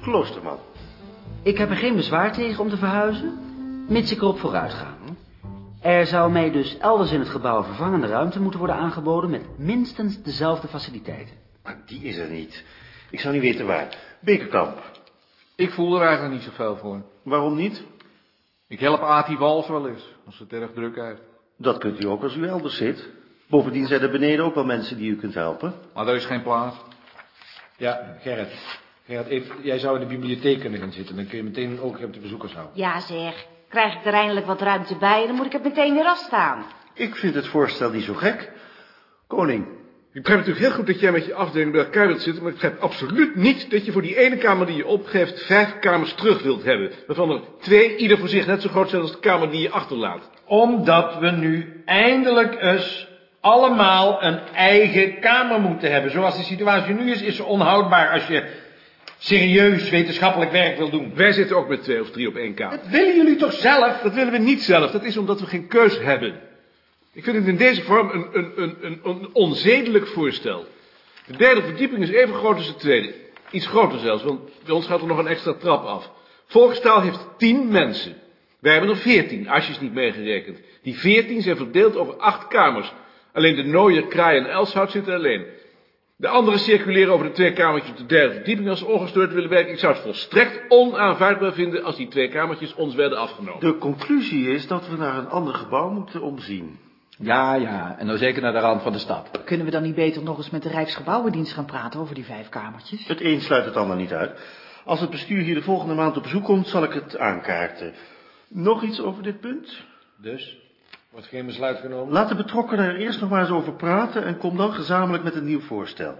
Kloosterman. Ik heb er geen bezwaar tegen om te verhuizen, mits ik erop vooruit ga. Er zou mij dus elders in het gebouw vervangende ruimte moeten worden aangeboden met minstens dezelfde faciliteiten. Maar die is er niet. Ik zou niet weten waar. Bekerkamp. Ik voel er eigenlijk niet zoveel voor. Waarom niet? Ik help Ati Wals wel eens, als het erg druk heeft. Dat kunt u ook als u elders zit. Bovendien zijn er beneden ook wel mensen die u kunt helpen. Maar er is geen plaats. Ja, Gerrit. Gerrit, even, jij zou in de bibliotheek kunnen gaan zitten. Dan kun je meteen ook op de bezoekers houden. Ja zeg, krijg ik er eindelijk wat ruimte bij, dan moet ik het meteen weer afstaan. Ik vind het voorstel niet zo gek. Koning, Ik begrijp natuurlijk heel goed dat jij met je afdeling bij elkaar wilt zitten, maar ik begrijp absoluut niet dat je voor die ene kamer die je opgeeft vijf kamers terug wilt hebben. Waarvan er twee ieder voor zich net zo groot zijn als de kamer die je achterlaat. Omdat we nu eindelijk eens allemaal een eigen kamer moeten hebben. Zoals de situatie nu is, is ze onhoudbaar als je serieus wetenschappelijk werk wil doen. Wij zitten ook met twee of drie op één kamer. Dat willen jullie toch zelf? Dat willen we niet zelf, dat is omdat we geen keus hebben. Ik vind het in deze vorm een, een, een, een, onzedelijk voorstel. De derde verdieping is even groot als de tweede. Iets groter zelfs, want bij ons gaat er nog een extra trap af. Volkstaal heeft tien mensen. Wij hebben er veertien, Asjes niet meegerekend. Die veertien zijn verdeeld over acht kamers. Alleen de Nooier, Kraai en Elshout zitten alleen. De anderen circuleren over de twee kamertjes op de derde verdieping als ze ongestoord willen werken. Ik zou het volstrekt onaanvaardbaar vinden als die twee kamertjes ons werden afgenomen. de conclusie is dat we naar een ander gebouw moeten omzien. Ja, ja, en dan zeker naar de rand van de stad. Kunnen we dan niet beter nog eens met de Rijksgebouwendienst gaan praten over die vijf kamertjes? Het een sluit het ander niet uit. Als het bestuur hier de volgende maand op bezoek komt, zal ik het aankaarten. Nog iets over dit punt? Dus, wordt geen besluit genomen? Laat de betrokkenen er eerst nog maar eens over praten en kom dan gezamenlijk met een nieuw voorstel.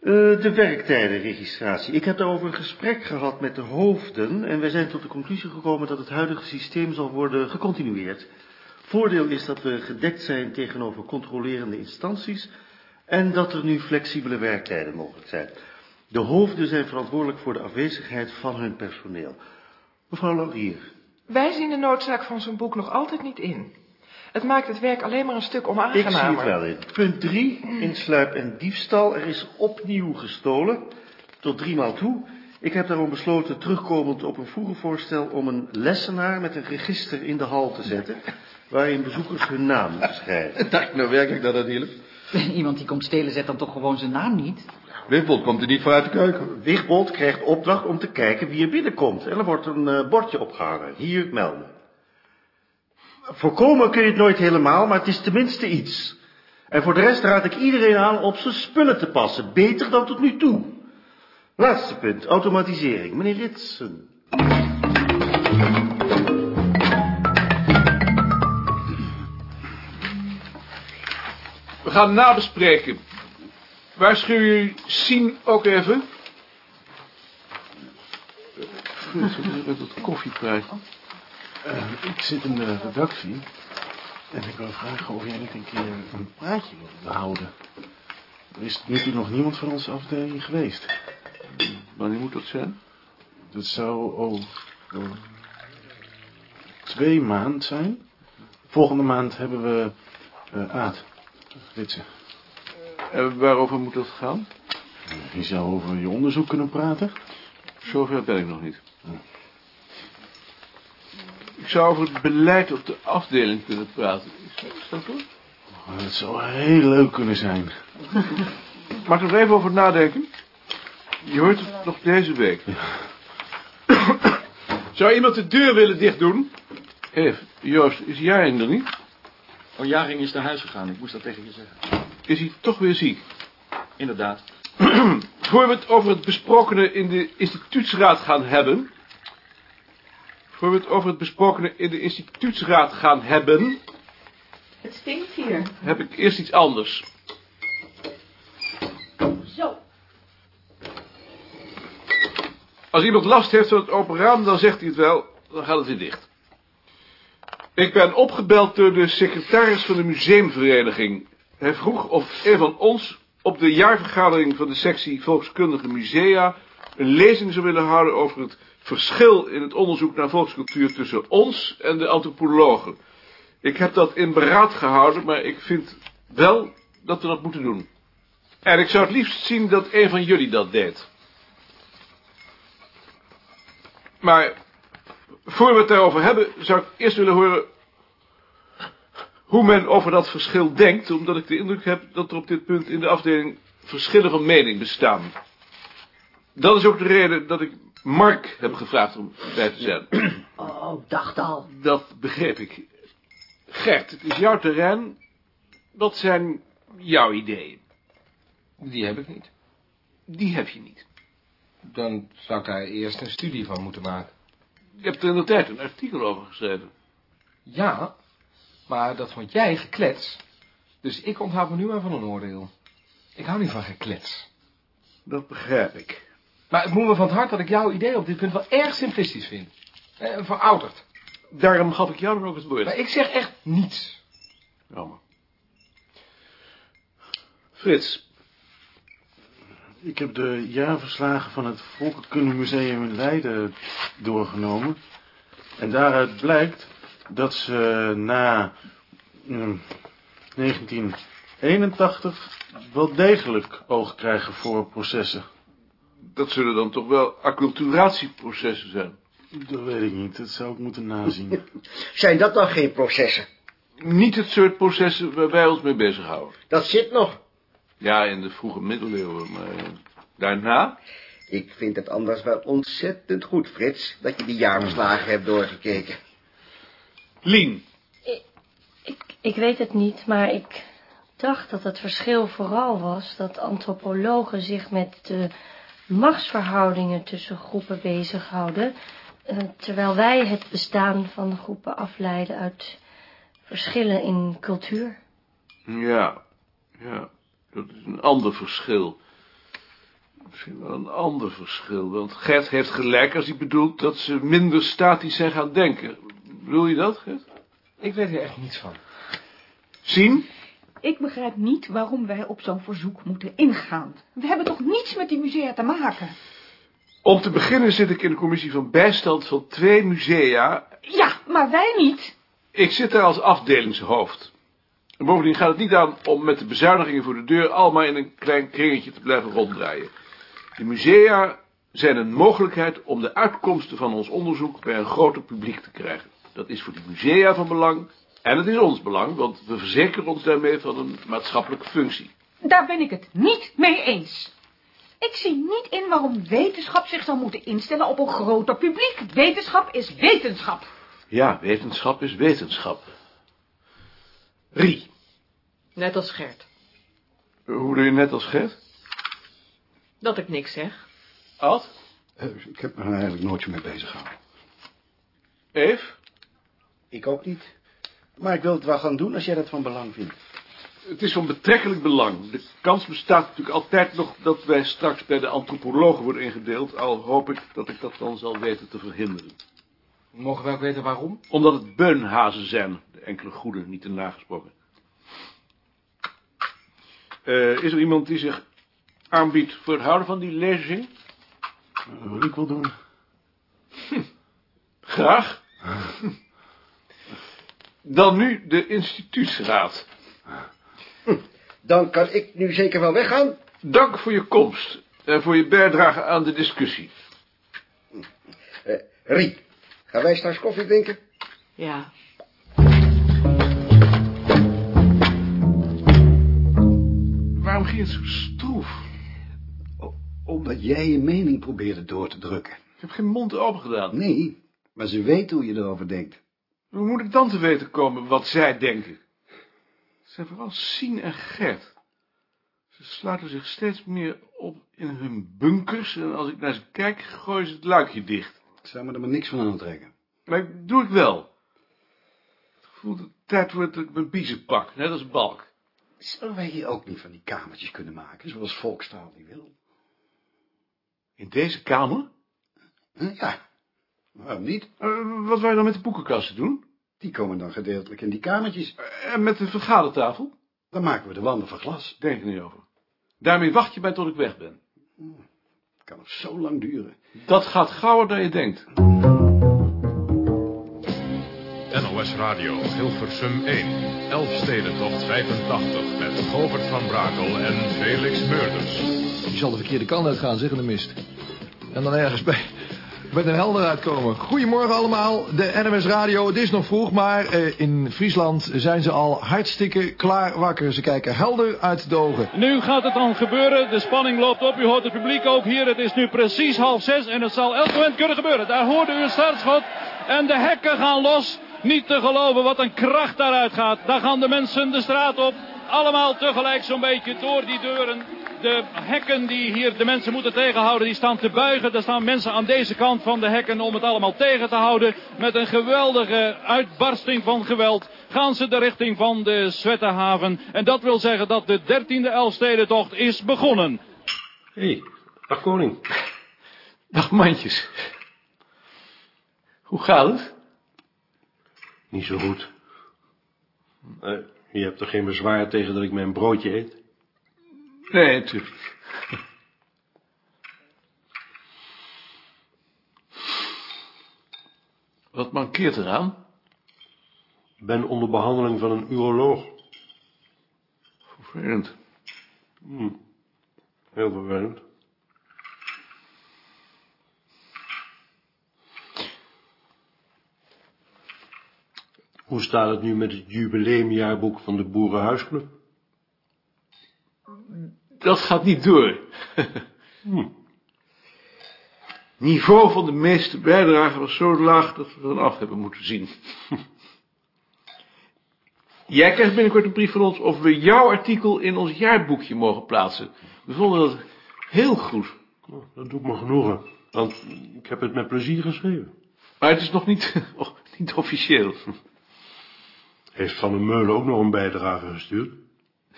Eh, de werktijdenregistratie. Ik heb daarover een gesprek gehad met de hoofden en wij zijn tot de conclusie gekomen dat het huidige systeem zal worden gecontinueerd. Voordeel is dat we gedekt zijn tegenover controlerende instanties en dat er nu flexibele werktijden mogelijk zijn. De hoofden zijn verantwoordelijk voor de afwezigheid van hun personeel. Mevrouw Laurier, Wij zien de noodzaak van zo'n boek nog altijd niet in. Het maakt het werk alleen maar een stuk ik zie onaangenamer. het wel in. Punt 3, insluip en diefstal. Er is opnieuw gestolen, tot driemaal toe. Ik heb daarom besloten, terugkomend op een vroeger voorstel, om een lessenaar met een register in de hal te zetten, waarin bezoekers hun naam moeten schrijven. Dacht nou werkelijk dat dat hielp? Iemand die komt stelen zet dan toch gewoon zijn naam niet? Wippold komt er niet voor uit de keuken. Wigbold krijgt opdracht om te kijken wie er binnenkomt. En er wordt een eh, bordje opgehangen. Hier melden. Voorkomen kun je het nooit helemaal, maar het is tenminste iets. En voor de rest raad ik iedereen aan op zijn spullen te passen. Beter dan tot nu toe. Laatste punt, automatisering. Meneer Ritsen. We gaan nabespreken. Waarschuw jullie Sien ook even? Met het koffieprijs. ik zit in de redactie en ik wil vragen of jij niet een keer een praatje wilt houden. Er is nu toe nog niemand van onze afdeling geweest. Wanneer moet dat zijn? Dat zou over twee maanden zijn. Volgende maand hebben we eh Aad, Ritsen. En waarover moet dat gaan? Je zou over je onderzoek kunnen praten. Zover ben ik nog niet. Ik zou over het beleid op de afdeling kunnen praten. Is dat- goed? Oh, Dat zou heel leuk kunnen zijn. Mag ik er even over nadenken? Je hoort het nog deze week. Zou iemand de deur willen dichtdoen? Even, Joost, is Jaring er niet? Oh, Jaring is naar huis gegaan. Ik moest dat tegen je zeggen. Is hij toch weer ziek? Inderdaad. Voor we het over het besprokene in de instituutsraad gaan hebben... Voor we het over het besprokene in de instituutsraad gaan hebben... Het stinkt hier. heb ik eerst iets anders. Zo. Als iemand last heeft van het open raam, dan zegt hij het wel, dan gaat het weer dicht. Ik ben opgebeld door de secretaris van de museumvereniging. Hij vroeg of een van ons op de jaarvergadering van de sectie Volkskundige Musea een lezing zou willen houden over het verschil in het onderzoek naar volkscultuur tussen ons en de antropologen. Ik heb dat in beraad gehouden, maar ik vind wel dat we dat moeten doen. En ik zou het liefst zien dat een van jullie dat deed. Maar voor we het daarover hebben, zou ik eerst willen horen hoe men over dat verschil denkt, omdat ik de indruk heb dat er op dit punt in de afdeling verschillen van mening bestaan. Dat is ook de reden dat ik Mark heb gevraagd om bij te zijn. Oh, dacht al. Dat begreep ik. Gert, het is jouw terrein. Wat zijn jouw ideeën? Die heb ik niet. Die heb je niet. Dan zou ik daar eerst een studie van moeten maken. Je hebt er in de tijd een artikel over geschreven. Ja, maar dat vond jij geklets. Dus ik onthoud me nu maar van een oordeel. Ik hou niet van geklets. Dat begrijp ik. Maar het moet me van het hart dat ik jouw idee op dit punt wel erg simplistisch vind. Eh, verouderd. Daarom gaf ik jou dan ook het woord. Maar ik zeg echt niets. Jammer. Frits. Ik heb de jaarverslagen van het Volkenkundemuseum in Leiden doorgenomen. En daaruit blijkt dat ze na mm, 1981 wel degelijk oog krijgen voor processen. Dat zullen dan toch wel acculturatieprocessen zijn? Dat weet ik niet, dat zou ik moeten nazien. Zijn dat dan geen processen? Niet het soort processen waar wij ons mee bezighouden. Dat zit nog. Ja, in de vroege middeleeuwen, maar eh, daarna? Ik vind het anders wel ontzettend goed, Frits, dat je die jaarverslagen hebt doorgekeken. Lien. Ik, ik weet het niet, maar ik dacht dat het verschil vooral was dat antropologen zich met de machtsverhoudingen tussen groepen bezighouden, eh, terwijl wij het bestaan van groepen afleiden uit verschillen in cultuur. Ja, ja, dat is een ander verschil. Misschien wel een ander verschil, want Gert heeft gelijk als hij bedoelt dat ze minder statisch zijn gaan denken. Bedoel je dat, Gert? Ik weet er echt niets van. Zien? Ik begrijp niet waarom wij op zo'n verzoek moeten ingaan. We hebben toch niets met die musea te maken? Om te beginnen zit ik in de commissie van bijstand van twee musea. Ja, maar wij niet. Ik zit daar als afdelingshoofd. En bovendien gaat het niet aan om met de bezuinigingen voor de deur allemaal in een klein kringetje te blijven ronddraaien. De musea zijn een mogelijkheid om de uitkomsten van ons onderzoek bij een groter publiek te krijgen. Dat is voor de musea van belang en het is ons belang, want we verzekeren ons daarmee van een maatschappelijke functie. Daar ben ik het niet mee eens. Ik zie niet in waarom wetenschap zich zou moeten instellen op een groter publiek. Wetenschap is wetenschap. Ja, wetenschap is wetenschap. Rie. Net als Gert. Hoe doe je net als Gert? Dat ik niks zeg. Ad? ik heb me er eigenlijk nooit mee bezig gehouden. Eve? Ik ook niet. Maar ik wil het wel gaan doen als jij dat van belang vindt. Het is van betrekkelijk belang. De kans bestaat natuurlijk altijd nog dat wij straks bij de antropologen worden ingedeeld, al hoop ik dat ik dat dan zal weten te verhinderen. Mogen wij ook weten waarom? Omdat het beunhazen zijn, de enkele goede, niet te nagesproken. Uh, is er iemand die zich aanbiedt voor het houden van die lezing? Dat wil ik wel doen. Hm. Graag. Dan nu de instituutsraad. Dan kan ik nu zeker wel weggaan. Dank voor je komst en voor je bijdrage aan de discussie. Uh, Rie, gaan wij straks koffie drinken? Ja. Waarom ging het zo stroef? Omdat jij je mening probeerde door te drukken. Ik heb geen mond open gedaan. Nee, maar ze weten hoe je erover denkt. Hoe moet ik dan te weten komen wat zij denken? Het zijn vooral Sien en Gert. Ze sluiten zich steeds meer op in hun bunkers... en als ik naar ze kijk, gooien ze het luikje dicht. Ik zou me er maar niks van aantrekken. Maar dat doe ik wel. Het gevoel dat het tijd wordt dat ik mijn biezen pak, net als Balk. Zullen wij hier ook niet van die kamertjes kunnen maken, zoals Volkstaal die wil? In deze kamer? Ja, waarom niet? Uh, wat wil je dan met de boekenkasten doen? Die komen dan gedeeltelijk in die kamertjes. Uh, en met de vergadertafel? Dan maken we de wanden van glas. Denk er niet over. Daarmee wacht je mij tot ik weg ben. Het kan nog zo lang duren. Dat gaat gauwer dan je denkt. NOS Radio, Hilversum 1. Elfstedentocht 85 met Govert van Brakel en Felix Meurders. Je zal de verkeerde kant uitgaan, zeg in de mist. En dan ergens bij, met een helder uitkomen. Goedemorgen allemaal, de NMS Radio. Het is nog vroeg, maar eh, in Friesland zijn ze al hartstikke klaar wakker. Ze kijken helder uit de ogen. Nu gaat het dan gebeuren. De spanning loopt op. U hoort het publiek ook hier. Het is nu precies half zes en het zal elk moment kunnen gebeuren. Daar hoorde u een startschot en de hekken gaan los. Niet te geloven wat een kracht daaruit gaat. Daar gaan de mensen de straat op. Allemaal tegelijk zo'n beetje door die deuren. De hekken die hier de mensen moeten tegenhouden, die staan te buigen. Er staan mensen aan deze kant van de hekken om het allemaal tegen te houden. Met een geweldige uitbarsting van geweld gaan ze de richting van de Zwettenhaven. En dat wil zeggen dat de dertiende Elfstedentocht is begonnen. Hé, hey, dag koning. Dag mandjes. Hoe gaat het? Niet zo goed. Uh, je hebt er geen bezwaar tegen dat ik mijn broodje eet? Nee, natuurlijk. Wat mankeert eraan? Ik ben onder behandeling van een uroloog. Vervelend. Hmm. Heel vervelend. Hoe staat het nu met het jubileumjaarboek van de Boerenhuisclub? Dat gaat niet door. hm. Niveau van de meeste bijdragen was zo laag dat we er af hebben moeten zien. Jij krijgt binnenkort een brief van ons of we jouw artikel in ons jaarboekje mogen plaatsen. We vonden dat heel goed. Oh, dat doet me genoegen, want ik heb het met plezier geschreven. Maar het is nog niet, oh, niet officieel. Heeft Van der Meulen ook nog een bijdrage gestuurd?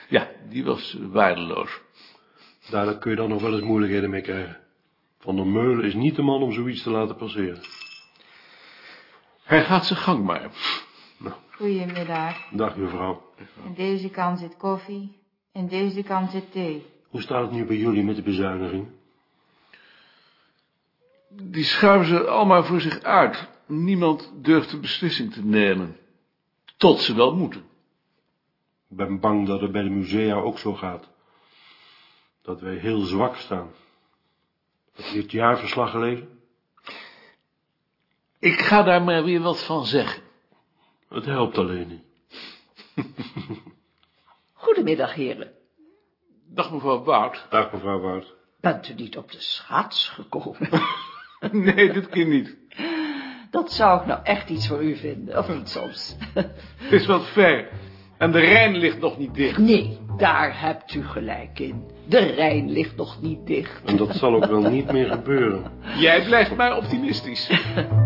Ja, die was waardeloos. Daar kun je dan nog wel eens moeilijkheden mee krijgen. Van der Meulen is niet de man om zoiets te laten passeren. Hij gaat zijn gang maar. Nou. Goedemiddag. Dag, mevrouw. In deze kant zit koffie, in deze kant zit thee. Hoe staat het nu bij jullie met de bezuiniging? Die schuiven ze allemaal voor zich uit. Niemand durft de beslissing te nemen. Tot ze wel moeten. Ik ben bang dat het bij de musea ook zo gaat. Dat wij heel zwak staan. Heb je het jaarverslag gelezen? Ik ga daar maar weer wat van zeggen. Het helpt alleen niet. Goedemiddag, heren. Dag, mevrouw Wout. Dag, mevrouw Wout. Bent u niet op de schaats gekomen? nee, dit keer niet. Dat zou ik nou echt iets voor u vinden, of niet soms? Het is wat ver. En de Rijn ligt nog niet dicht. Nee, daar hebt u gelijk in. De Rijn ligt nog niet dicht. En dat zal ook wel niet meer gebeuren. Jij blijft maar optimistisch.